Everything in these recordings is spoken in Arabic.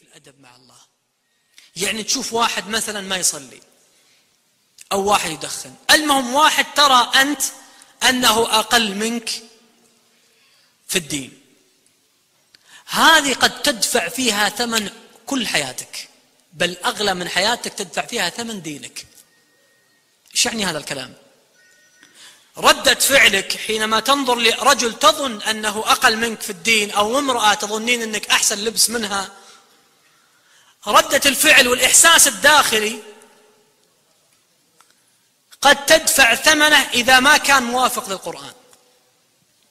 كيف الأدب مع الله؟ يعني تشوف واحد مثلا ما يصلي أو واحد يدخن. المهم واحد ترى أنت أنه أقل منك في الدين. هذه قد تدفع فيها ثمن كل حياتك بل أغلى من حياتك تدفع فيها ثمن دينك. إيش يعني هذا الكلام؟ ردة فعلك حينما تنظر لرجل تظن أنه أقل منك في الدين أو امرأة تظنين أنك أحسن لبس منها ردة الفعل والإحساس الداخلي قد تدفع ثمنه إذا ما كان موافق للقرآن.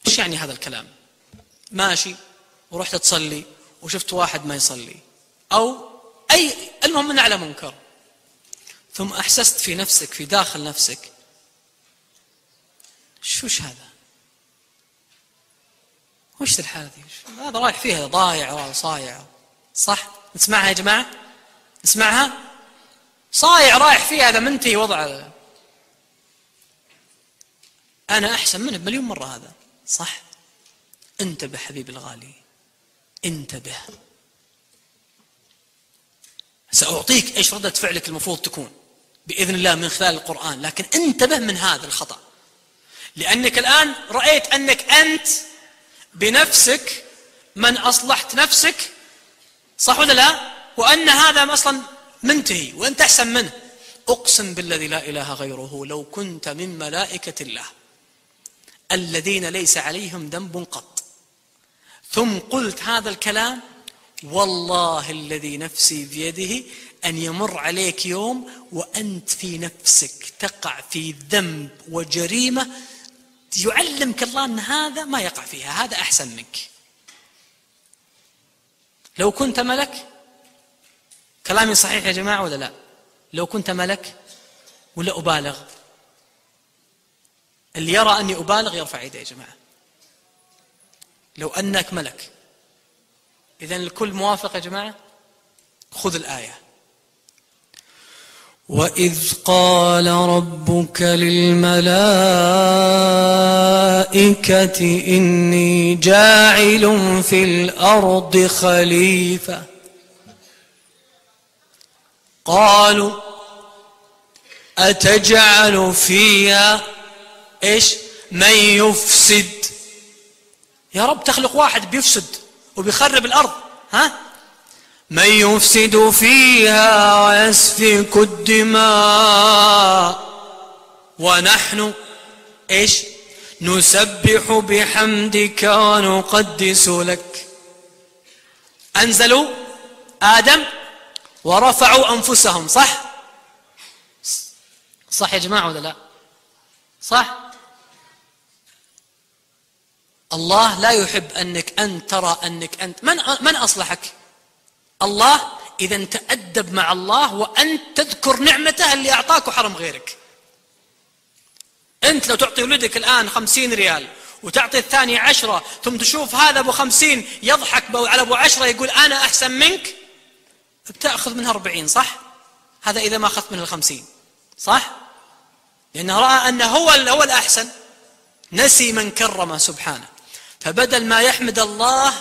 إيش يعني هذا الكلام؟ ماشي ورحت تصلي وشفت واحد ما يصلي. أو أي المهم من أعلى منكر. ثم أحسست في نفسك في داخل نفسك. شوش هذا؟ وش الحالة دي هذا رايح فيها ضايع وصايع صح؟ نسمعها يا جماعة؟ نسمعها؟ صايع رايح فيها هذا منتهي وضعه أنا أحسن منه بمليون مرة هذا. صح. انتبه حبيبي الغالي. انتبه. سأعطيك إيش ردة فعلك المفروض تكون بإذن الله من خلال القرآن. لكن انتبه من هذا الخطأ. لأنك الآن رأيت أنك أنت بنفسك من أصلحت نفسك صح ولا لا؟ وأن هذا أصلا منتهي وأنت أحسن منه. أقسم بالذي لا إله غيره لو كنت من ملائكة الله الذين ليس عليهم ذنب قط. ثم قلت هذا الكلام والله الذي نفسي بيده أن يمر عليك يوم وأنت في نفسك تقع في ذنب وجريمة يعلمك الله أن هذا ما يقع فيها هذا أحسن منك. لو كنت ملك كلامي صحيح يا جماعة ولا لا؟ لو كنت ملك ولا أبالغ؟ اللي يرى أني أبالغ يرفع يده يا جماعة. لو أنك ملك. إذا الكل موافق يا جماعة؟ خذ الآية. وإذ قال ربك للملائكة إني جاعل في الأرض خليفة قالوا أتجعل فيها؟ إيش؟ من يفسد. يا رب تخلق واحد بيفسد وبيخرب الأرض ها؟ من يفسد فيها ويسفك الدماء. ونحن إيش؟ نسبح بحمدك ونقدس لك. أنزلوا آدم ورفعوا أنفسهم صح؟ صح يا جماعة ولا لا؟ صح؟ الله لا يحب أنك انت ترى أنك أنت من من أصلحك؟ الله إذا تأدب مع الله وأنت تذكر نعمته اللي أعطاك وحرم غيرك. أنت لو تعطي ولدك الآن خمسين ريال وتعطي الثاني عشرة ثم تشوف هذا أبو خمسين يضحك على أبو عشرة يقول أنا أحسن منك بتأخذ منها أربعين صح؟ هذا إذا ما أخذت منها الخمسين صح؟ لأنه رأى أنه هو هو الأحسن. نسي من كرمه سبحانه. فبدل ما يحمد الله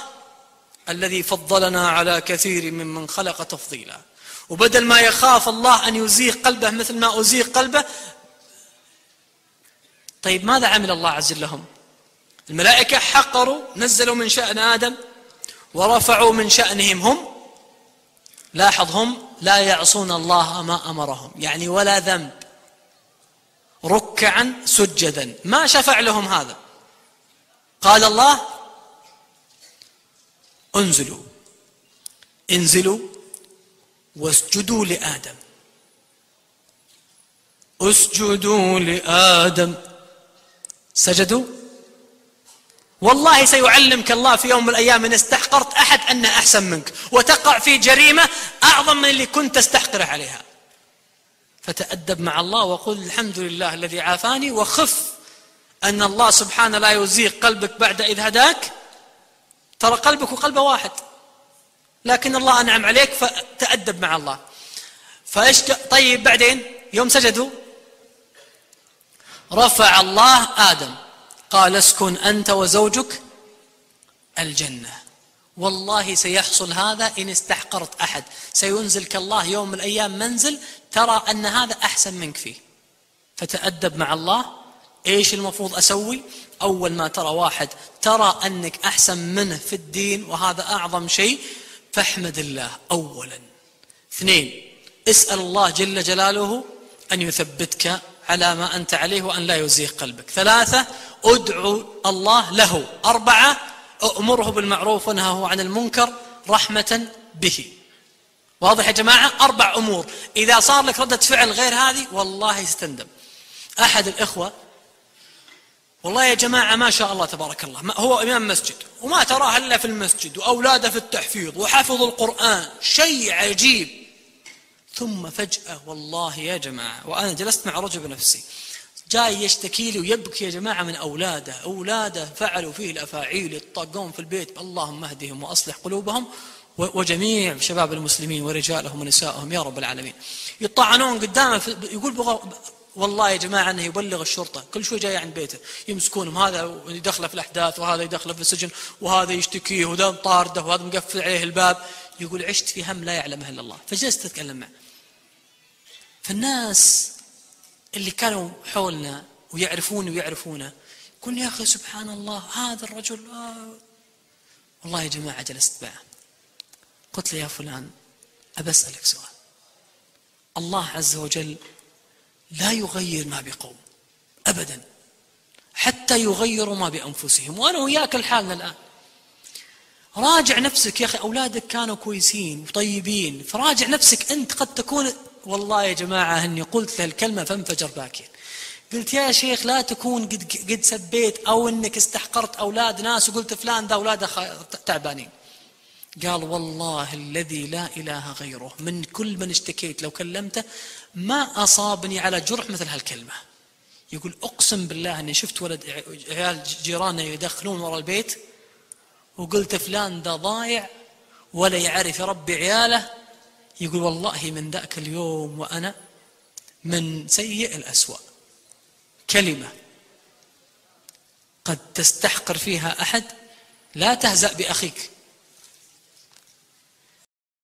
الذي فضلنا على كثير ممن خلق تفضيلا. وبدل ما يخاف الله أن يزيغ قلبه مثل ما أزيغ قلبه طيب ماذا عمل الله عز وجل لهم الملائكة حقروا نزلوا من شأن آدم ورفعوا من شأنهم هم. لاحظ هم لا يعصون الله ما أمرهم يعني ولا ذنب. ركعا سجدا. ما شفع لهم هذا. قال الله انزلوا. انزلوا واسجدوا لآدم. اسجدوا لآدم. سجدوا؟ والله سيعلمك الله في يوم من الأيام إن استحقرت أحد أنه أحسن منك وتقع في جريمة أعظم من اللي كنت تستحقره عليها. فتأدب مع الله وقل الحمد لله الذي عافاني وخف أن الله سبحانه لا يزيغ قلبك بعد إذ هداك. ترى قلبك وقلبه واحد. لكن الله أنعم عليك فتأدب مع الله. فإيش طيب بعدين يوم سجدوا رفع الله آدم قال اسكن أنت وزوجك الجنة. والله سيحصل هذا إن استحقرت أحد. سينزلك الله يوم من الأيام منزل ترى أن هذا أحسن منك فيه. فتأدب مع الله إيش المفروض أسوي؟ أول ما ترى واحد ترى أنك أحسن منه في الدين وهذا أعظم شيء فاحمد الله أولا. اثنين اسأل الله جل جلاله أن يثبتك على ما أنت عليه وأن لا يزيغ قلبك. ثلاثة ادعو الله له. أربعة أمره بالمعروف ونهه عن المنكر رحمة به. واضح يا جماعة؟ أربع أمور. إذا صار لك ردة فعل غير هذه والله ستندم أحد الإخوة والله يا جماعة ما شاء الله تبارك الله. هو إمام مسجد وما تراه إلا في المسجد وأولاده في التحفيظ وحفظ القرآن شيء عجيب. ثم فجأة والله يا جماعة وأنا جلست مع رجل بنفسي جاي يشتكي لي ويبكي يا جماعة من أولاده. أولاده فعلوا فيه الأفاعيل يطقون في البيت. اللهم اهدهم وأصلح قلوبهم وجميع شباب المسلمين ورجالهم ونسائهم يا رب العالمين. يطعنون قدامه يقول والله يا جماعة أنه يبلغ الشرطة. كل شوي جاي عند بيته. يمسكونهم. هذا يدخله في الأحداث وهذا يدخله في السجن وهذا يشتكيه وذا طارده وهذا مقفل عليه الباب. يقول عشت في هم لا يعلمه إلا الله. فجلست أتكلم معه. فالناس اللي كانوا حولنا ويعرفوني ويعرفونه يقول يا أخي سبحان الله هذا الرجل آه. والله يا جماعة جلست معه. قلت له يا فلان أبى أسألك سؤال. الله عز وجل لا يغير ما بقوم أبدا حتى يغيروا ما بأنفسهم. وأنا وياك الحالنا الآن. راجع نفسك يا أخي أولادك كانوا كويسين وطيبين فراجع نفسك أنت. قد تكون والله يا جماعة أني قلت له الكلمة فانفجر باكيا قلت يا شيخ لا تكون قد, قد سبيت أو أنك استحقرت أولاد ناس وقلت فلان ذا أولاده تعبانين. قال والله الذي لا إله غيره من كل من اشتكيت لو كلمته ما أصابني على جرح مثل هالكلمة. يقول أقسم بالله أني شفت ولد عيال جيراننا يدخلون ورا البيت وقلت فلان ذا ضايع ولا يعرف يربي عياله. يقول والله من ذاك اليوم وأنا من سيء الأسوأ. كلمة قد تستحقر فيها أحد لا تهزأ بأخيك.